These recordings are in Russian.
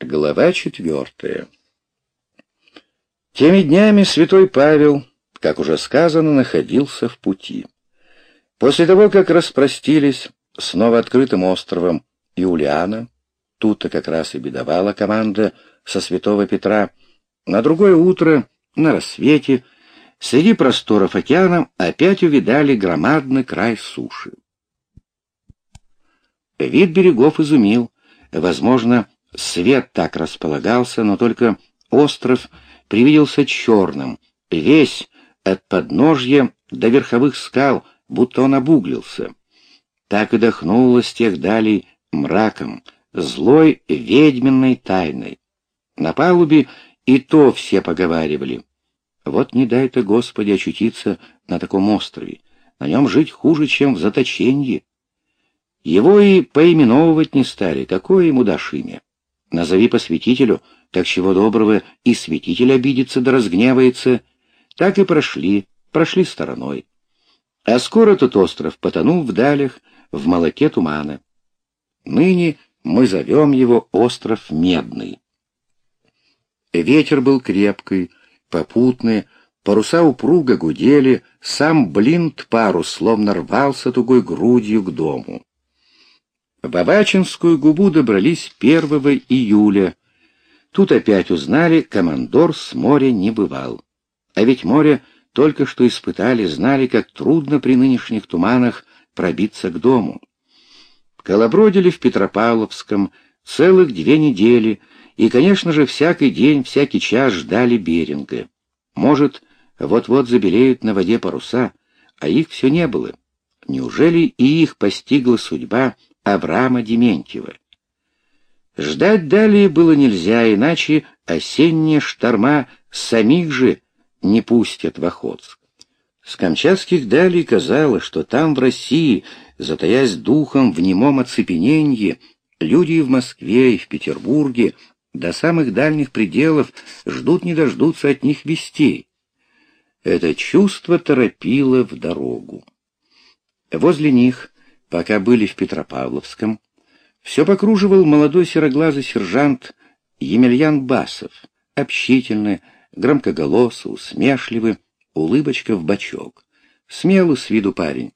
Глава четвертая. Теми днями святой Павел, как уже сказано, находился в пути. После того, как распростились с новооткрытым островом Юлиана, тут-то как раз и бедовала команда со святого Петра, на другое утро, на рассвете, среди просторов океана опять увидали громадный край суши. Вид берегов изумил, возможно, Свет так располагался, но только остров привиделся черным, весь от подножья до верховых скал, будто он обуглился. Так и дохнуло с тех далей мраком, злой ведьминой тайной. На палубе и то все поговаривали. Вот не дай-то, Господи, очутиться на таком острове. На нем жить хуже, чем в заточении. Его и поименовывать не стали, какое ему дашь имя. Назови посвятителю, так чего доброго, и святитель обидится да разгневается. Так и прошли, прошли стороной. А скоро тот остров потонул в далях, в молоке тумана. Ныне мы зовем его остров Медный. Ветер был крепкий, попутный, паруса упруго гудели, сам блинт парус словно рвался тугой грудью к дому. В Авачинскую губу добрались 1 июля. Тут опять узнали, командор с моря не бывал. А ведь море только что испытали, знали, как трудно при нынешних туманах пробиться к дому. Колобродили в Петропавловском целых две недели, и, конечно же, всякий день, всякий час ждали Беринга. Может, вот-вот забелеют на воде паруса, а их все не было. Неужели и их постигла судьба — Авраама Дементьева. Ждать далее было нельзя, иначе осенние шторма самих же не пустят в Охотск. С камчатских далей казалось, что там, в России, затаясь духом в немом оцепененье, люди и в Москве, и в Петербурге, до самых дальних пределов ждут не дождутся от них вестей. Это чувство торопило в дорогу. Возле них Пока были в Петропавловском, все покруживал молодой сероглазый сержант Емельян Басов, общительный, громкоголосый, усмешливый, улыбочка в бочок. Смелый с виду парень.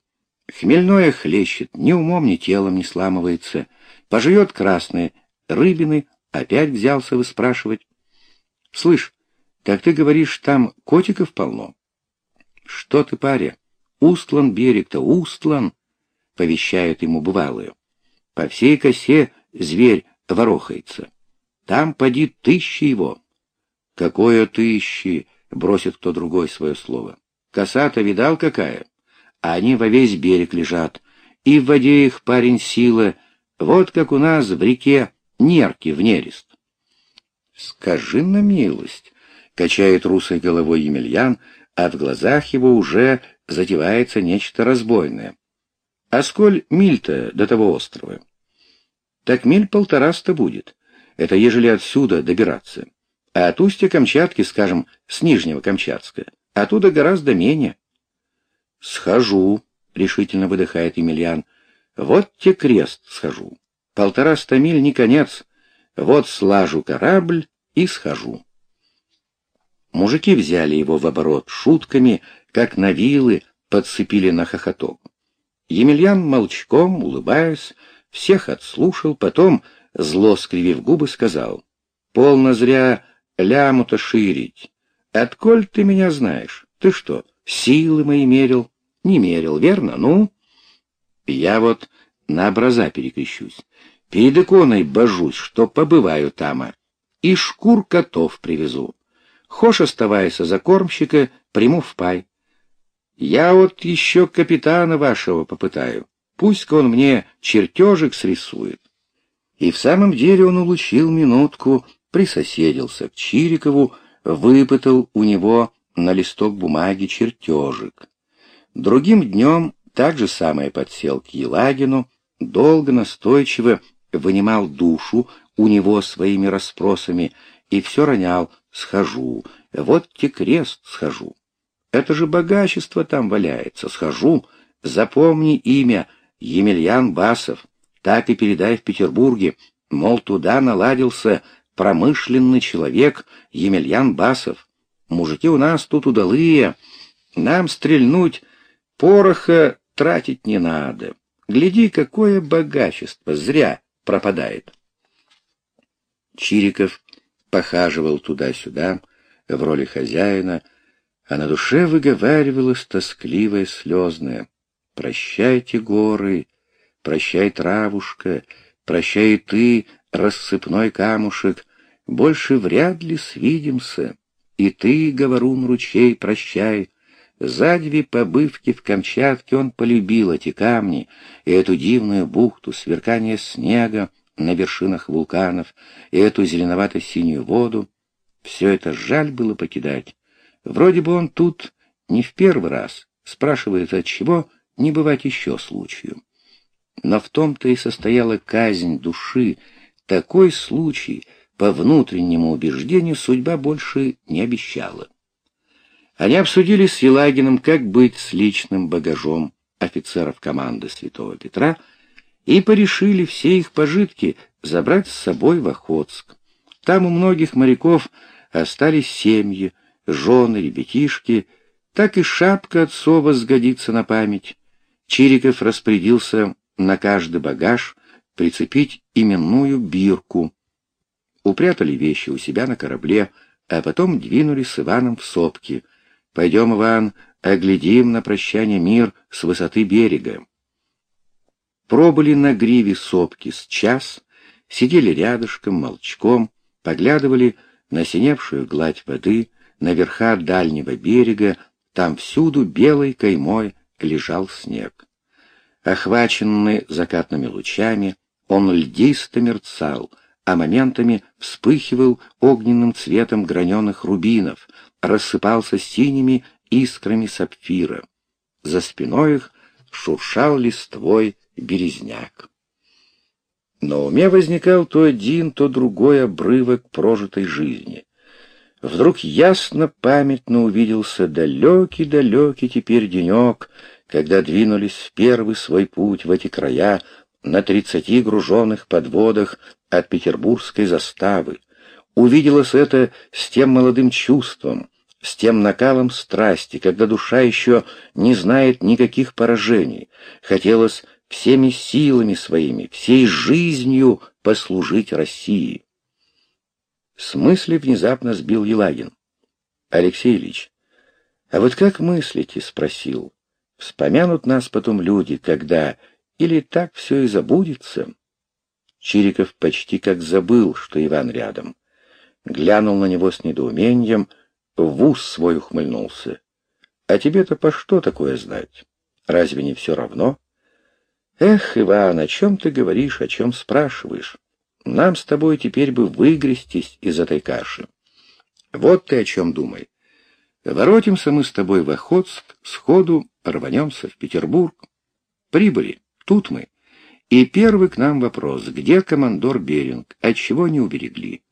Хмельное хлещет, ни умом, ни телом не сламывается. Пожует красные рыбины, опять взялся выспрашивать. «Слышь, как ты говоришь, там котиков полно?» «Что ты, паря? Устлан берег-то, устлан!» — повещают ему бывалые. По всей косе зверь ворохается. Там поди тысячи его. Какое тысячи? — бросит кто другой свое слово. Коса-то видал какая? А они во весь берег лежат. И в воде их парень сила. Вот как у нас в реке нерки в нерест. Скажи на милость, — качает русой головой Емельян, а в глазах его уже затевается нечто разбойное. А сколь миль-то до того острова? Так миль полтораста будет. Это ежели отсюда добираться. А от устья Камчатки, скажем, с Нижнего Камчатска, оттуда гораздо менее. Схожу, решительно выдыхает Емельян. Вот те крест схожу. Полтораста миль не конец. Вот слажу корабль и схожу. Мужики взяли его в оборот шутками, как на вилы подцепили на хохоток. Емельян молчком, улыбаясь, всех отслушал, потом, зло скривив губы, сказал, «Полно зря ляму-то ширить. Отколь ты меня знаешь? Ты что, силы мои мерил?» «Не мерил, верно? Ну?» «Я вот на образа перекрещусь. Перед иконой божусь, что побываю тама, и шкур котов привезу. Хошь оставайся за кормщика, приму в пай. Я вот еще капитана вашего попытаю. Пусть-ка он мне чертежик срисует. И в самом деле он улучил минутку, присоседился к Чирикову, выпытал у него на листок бумаги чертежик. Другим днем так же самое подсел к Елагину, долго настойчиво вынимал душу у него своими расспросами и все ронял «схожу, вот те крест схожу». Это же богачество там валяется. Схожу, запомни имя Емельян Басов. Так и передай в Петербурге, мол, туда наладился промышленный человек Емельян Басов. Мужики у нас тут удалые, нам стрельнуть пороха тратить не надо. Гляди, какое богачество зря пропадает. Чириков похаживал туда-сюда в роли хозяина, а на душе выговаривалось тоскливое слезное. «Прощайте, горы, прощай, травушка, прощай ты, рассыпной камушек, больше вряд ли свидимся. И ты, говорун ручей, прощай, за две побывки в Камчатке он полюбил эти камни и эту дивную бухту, сверкание снега на вершинах вулканов и эту зеленовато-синюю воду. Все это жаль было покидать. Вроде бы он тут не в первый раз, спрашивает, от чего не бывать еще случаю. Но в том-то и состояла казнь души. Такой случай, по внутреннему убеждению, судьба больше не обещала. Они обсудили с Елагиным, как быть с личным багажом офицеров команды Святого Петра, и порешили все их пожитки забрать с собой в Охотск. Там у многих моряков остались семьи, жены, ребятишки, так и шапка отцова сгодится на память. Чириков распорядился на каждый багаж прицепить именную бирку. Упрятали вещи у себя на корабле, а потом двинулись с Иваном в сопки — Пойдем, Иван, оглядим на прощание мир с высоты берега. Пробыли на гриве сопки с час, сидели рядышком, молчком, поглядывали на синевшую гладь воды, на верха дальнего берега, там всюду белой каймой лежал снег. Охваченный закатными лучами, он льдисто мерцал, а моментами вспыхивал огненным цветом граненых рубинов, рассыпался синими искрами сапфира. За спиной их шуршал листвой березняк. На уме возникал то один, то другой обрывок прожитой жизни. Вдруг ясно памятно увиделся далекий-далекий теперь денек, когда двинулись в первый свой путь в эти края на тридцати груженных подводах от петербургской заставы. Увиделось это с тем молодым чувством, с тем накалом страсти, когда душа еще не знает никаких поражений. Хотелось всеми силами своими, всей жизнью послужить России. С мысли внезапно сбил Елагин. Алексей Ильич, а вот как мыслите, спросил. Вспомянут нас потом люди, когда или так все и забудется? Чириков почти как забыл, что Иван рядом. Глянул на него с недоумением — в ус свой ухмыльнулся. «А тебе-то по что такое знать? Разве не все равно?» «Эх, Иван, о чем ты говоришь, о чем спрашиваешь? Нам с тобой теперь бы выгрестись из этой каши. Вот ты о чем думай. Воротимся мы с тобой в Охотск, сходу рванемся в Петербург. Прибыли, тут мы. И первый к нам вопрос, где командор Беринг, отчего не уберегли?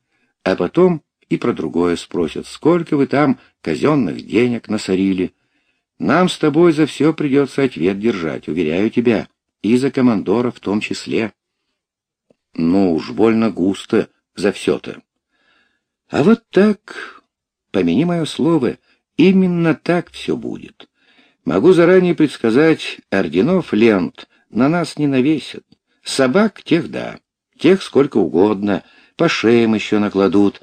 А потом и про другое спросят, сколько вы там казенных денег насорили. Нам с тобой за все придется ответ держать, уверяю тебя, и за командора в том числе. Ну уж больно густо за все-то. А вот так, помяни мое слово, именно так все будет. Могу заранее предсказать, орденов лент на нас не навесят. Собак тех да, тех сколько угодно, по шеям еще накладут,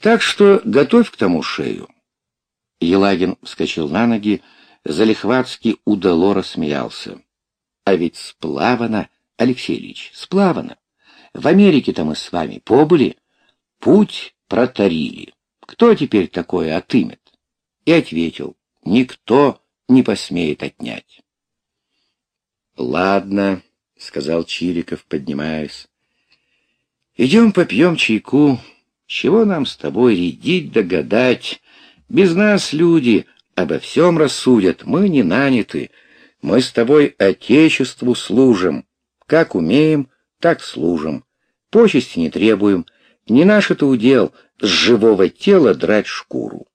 так что готовь к тому шею. Елагин вскочил на ноги, залихватски удало рассмеялся. А ведь сплавано, Алексей Ильич, сплавано. В Америке-то мы с вами побыли, путь протарили. Кто теперь такое отымет? И ответил, никто не посмеет отнять. «Ладно», — сказал Чириков, поднимаясь. «Идем попьем чайку, чего нам с тобой рядить догадать? Без нас люди обо всем рассудят, мы не наняты. Мы с тобой Отечеству служим. Как умеем, так служим. Почести не требуем. Не наш это удел с живого тела драть шкуру.